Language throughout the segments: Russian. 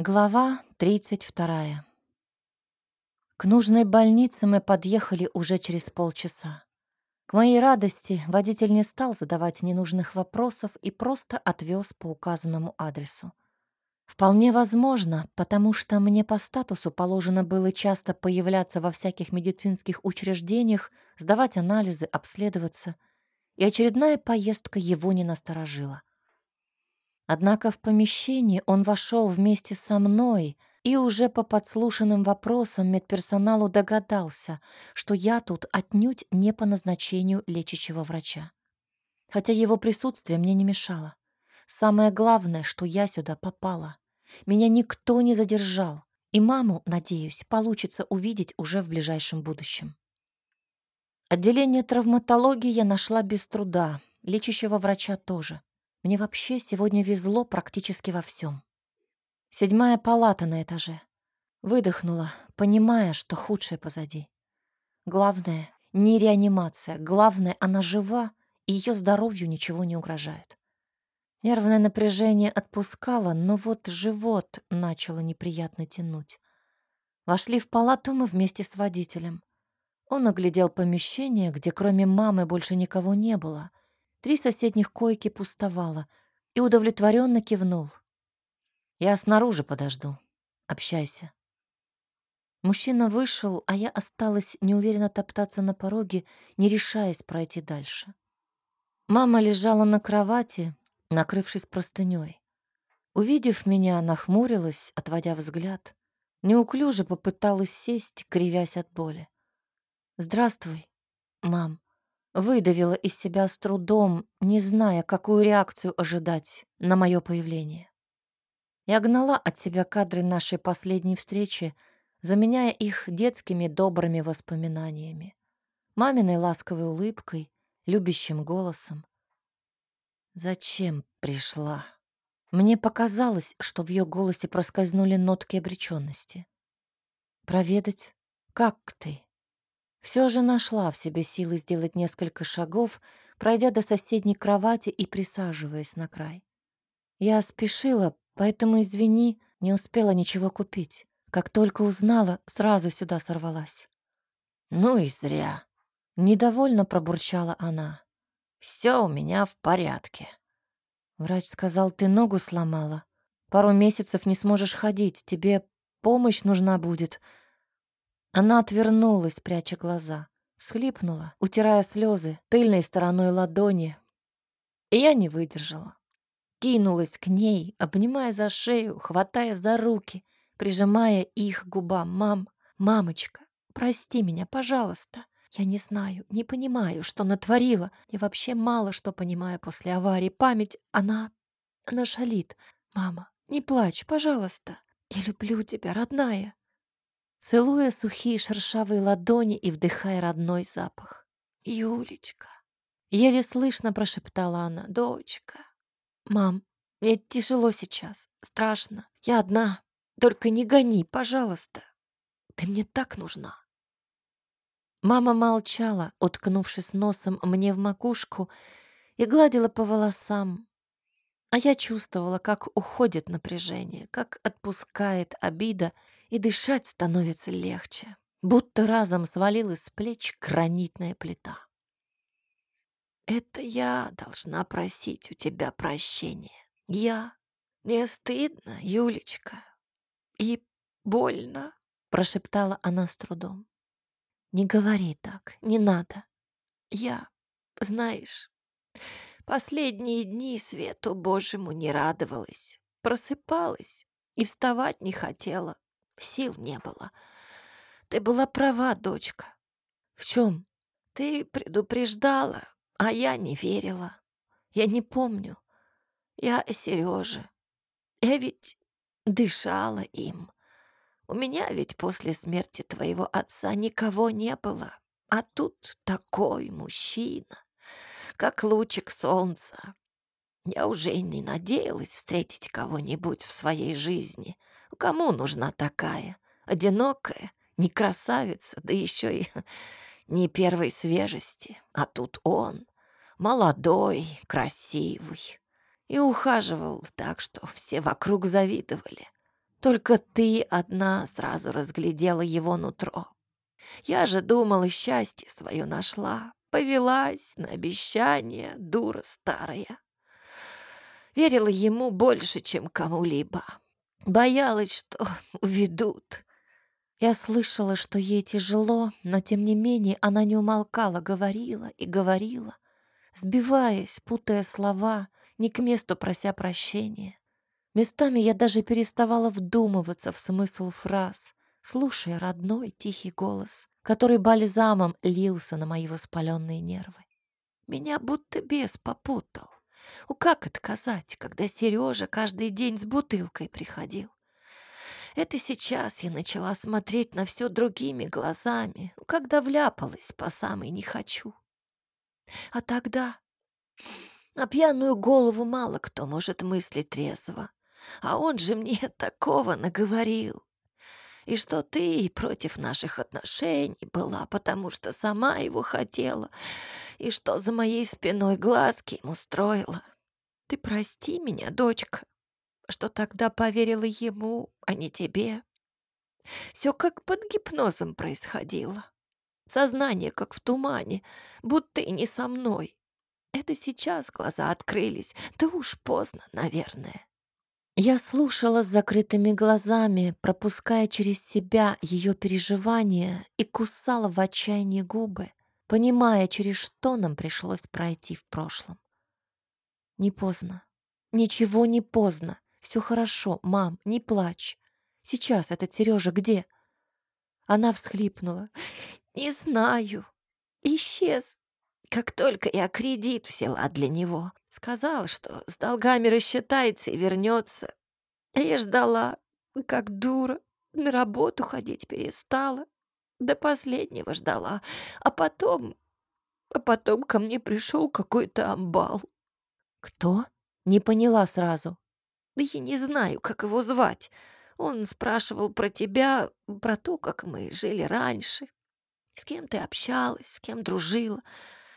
Глава 32. К нужной больнице мы подъехали уже через полчаса. К моей радости водитель не стал задавать ненужных вопросов и просто отвез по указанному адресу. Вполне возможно, потому что мне по статусу положено было часто появляться во всяких медицинских учреждениях, сдавать анализы, обследоваться, и очередная поездка его не насторожила. Однако в помещении он вошел вместе со мной и уже по подслушанным вопросам медперсоналу догадался, что я тут отнюдь не по назначению лечащего врача. Хотя его присутствие мне не мешало. Самое главное, что я сюда попала. Меня никто не задержал, и маму, надеюсь, получится увидеть уже в ближайшем будущем. Отделение травматологии я нашла без труда, лечащего врача тоже. Мне вообще сегодня везло практически во всем. Седьмая палата на этаже. Выдохнула, понимая, что худшее позади. Главное — не реанимация. Главное — она жива, и ее здоровью ничего не угрожает. Нервное напряжение отпускало, но вот живот начало неприятно тянуть. Вошли в палату мы вместе с водителем. Он оглядел помещение, где кроме мамы больше никого не было. Три соседних койки пустовало и удовлетворенно кивнул. «Я снаружи подожду. Общайся». Мужчина вышел, а я осталась неуверенно топтаться на пороге, не решаясь пройти дальше. Мама лежала на кровати, накрывшись простыней. Увидев меня, нахмурилась, отводя взгляд. Неуклюже попыталась сесть, кривясь от боли. «Здравствуй, мам», Выдавила из себя с трудом, не зная, какую реакцию ожидать на мое появление. Я гнала от себя кадры нашей последней встречи, заменяя их детскими добрыми воспоминаниями, маминой ласковой улыбкой, любящим голосом. Зачем пришла? Мне показалось, что в ее голосе проскользнули нотки обреченности. Проведать, как ты? Все же нашла в себе силы сделать несколько шагов, пройдя до соседней кровати и присаживаясь на край. Я спешила, поэтому, извини, не успела ничего купить. Как только узнала, сразу сюда сорвалась. «Ну и зря», — недовольно пробурчала она. «Все у меня в порядке». Врач сказал, ты ногу сломала. Пару месяцев не сможешь ходить, тебе помощь нужна будет. Она отвернулась, пряча глаза, всхлипнула, утирая слезы тыльной стороной ладони. И я не выдержала. Кинулась к ней, обнимая за шею, хватая за руки, прижимая их к губам. «Мам, мамочка, прости меня, пожалуйста. Я не знаю, не понимаю, что натворила. Я вообще мало что понимаю после аварии. Память, она... она шалит. Мама, не плачь, пожалуйста. Я люблю тебя, родная целуя сухие шершавые ладони и вдыхая родной запах. «Юлечка!» — еле слышно прошептала она. «Дочка!» «Мам, мне тяжело сейчас, страшно. Я одна. Только не гони, пожалуйста. Ты мне так нужна!» Мама молчала, уткнувшись носом мне в макушку, и гладила по волосам. А я чувствовала, как уходит напряжение, как отпускает обида — и дышать становится легче, будто разом свалилась с плеч гранитная плита. Это я должна просить у тебя прощения. Я. Мне стыдно, Юлечка. И больно, прошептала она с трудом. Не говори так, не надо. Я, знаешь, последние дни свету Божьему не радовалась. Просыпалась и вставать не хотела. Сил не было. Ты была права, дочка. В чем? Ты предупреждала, а я не верила. Я не помню. Я Сережа. Я ведь дышала им. У меня ведь после смерти твоего отца никого не было. А тут такой мужчина, как лучик солнца. Я уже и не надеялась встретить кого-нибудь в своей жизни — Кому нужна такая? Одинокая, не красавица, да еще и не первой свежести. А тут он, молодой, красивый. И ухаживал так, что все вокруг завидовали. Только ты одна сразу разглядела его нутро. Я же думала, счастье свое нашла, повелась на обещание, дура старая. Верила ему больше, чем кому-либо. Боялась, что уведут. Я слышала, что ей тяжело, но тем не менее она не умолкала, говорила и говорила, сбиваясь, путая слова, не к месту прося прощения. Местами я даже переставала вдумываться в смысл фраз, слушая родной тихий голос, который бальзамом лился на мои воспаленные нервы. Меня будто бес попутал. У как отказать, когда Сережа каждый день с бутылкой приходил? Это сейчас я начала смотреть на все другими глазами, когда вляпалась по самой не хочу. А тогда на пьяную голову мало кто может мыслить трезво. А он же мне такого наговорил. И что ты против наших отношений была, потому что сама его хотела, и что за моей спиной глазки ему строила. Ты прости меня, дочка, что тогда поверила ему, а не тебе. Все как под гипнозом происходило. Сознание как в тумане, будто и не со мной. Это сейчас глаза открылись, да уж поздно, наверное. Я слушала с закрытыми глазами, пропуская через себя ее переживания и кусала в отчаянии губы, понимая, через что нам пришлось пройти в прошлом. Не поздно. Ничего не поздно. Все хорошо, мам, не плачь. Сейчас этот Сережа где? Она всхлипнула. Не знаю. Исчез. Как только я кредит взяла для него. Сказал, что с долгами рассчитается и вернется. А я ждала, как дура. На работу ходить перестала. До последнего ждала. А потом... А потом ко мне пришел какой-то амбал. Кто? Не поняла сразу. Да я не знаю, как его звать. Он спрашивал про тебя, про то, как мы жили раньше. С кем ты общалась, с кем дружила.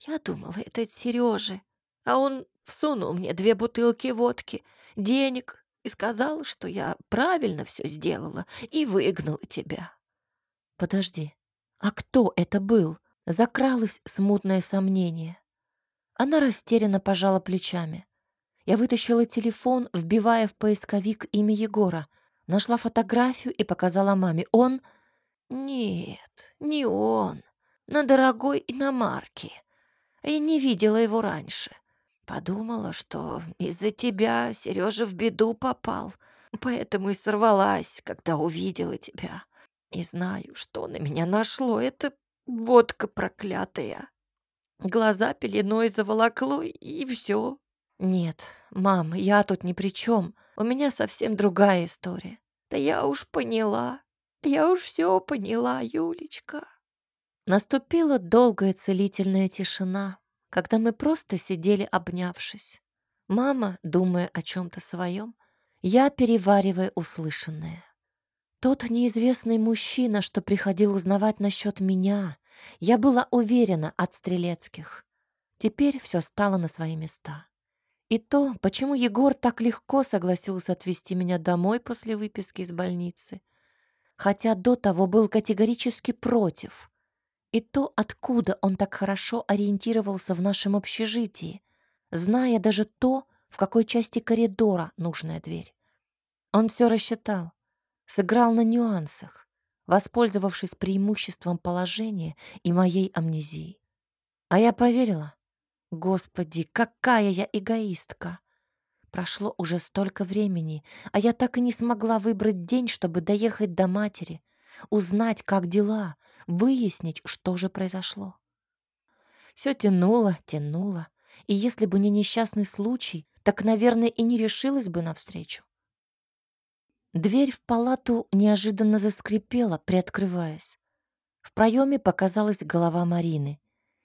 Я думала, это Сережа. А он всунул мне две бутылки водки, денег и сказал, что я правильно все сделала и выгнала тебя. Подожди, а кто это был? Закралось смутное сомнение. Она растерянно пожала плечами. Я вытащила телефон, вбивая в поисковик имя Егора, нашла фотографию и показала маме. Он... Нет, не он. На дорогой иномарке. Я не видела его раньше. Подумала, что из-за тебя Сережа в беду попал, поэтому и сорвалась, когда увидела тебя. Не знаю, что на меня нашло, это водка проклятая. Глаза пеленой заволокло, и все. Нет, мам, я тут ни при чем. У меня совсем другая история. Да я уж поняла. Я уж все поняла, Юлечка. Наступила долгая целительная тишина когда мы просто сидели обнявшись. Мама, думая о чем-то своем, я переваривая услышанное. Тот неизвестный мужчина, что приходил узнавать насчет меня, я была уверена от Стрелецких. Теперь все стало на свои места. И то, почему Егор так легко согласился отвезти меня домой после выписки из больницы, хотя до того был категорически против, и то, откуда он так хорошо ориентировался в нашем общежитии, зная даже то, в какой части коридора нужная дверь. Он все рассчитал, сыграл на нюансах, воспользовавшись преимуществом положения и моей амнезии. А я поверила. Господи, какая я эгоистка! Прошло уже столько времени, а я так и не смогла выбрать день, чтобы доехать до матери, узнать, как дела, выяснить, что же произошло. Все тянуло, тянуло, и если бы не несчастный случай, так, наверное, и не решилась бы навстречу. Дверь в палату неожиданно заскрипела, приоткрываясь. В проеме показалась голова Марины.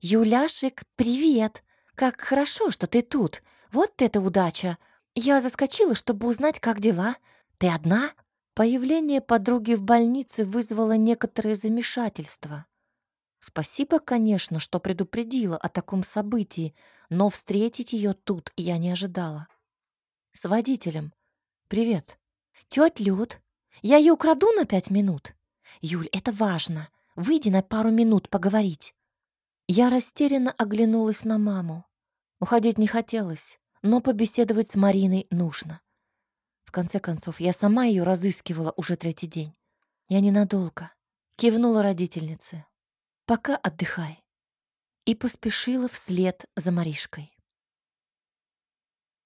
«Юляшек, привет! Как хорошо, что ты тут! Вот это удача! Я заскочила, чтобы узнать, как дела. Ты одна?» Появление подруги в больнице вызвало некоторое замешательство. Спасибо, конечно, что предупредила о таком событии, но встретить ее тут я не ожидала. С водителем. Привет. Тетя Люд, Я ее украду на пять минут? Юль, это важно. Выйди на пару минут поговорить. Я растерянно оглянулась на маму. Уходить не хотелось, но побеседовать с Мариной нужно. В конце концов, я сама ее разыскивала уже третий день. Я ненадолго. Кивнула родительнице. Пока отдыхай. И поспешила вслед за Маришкой.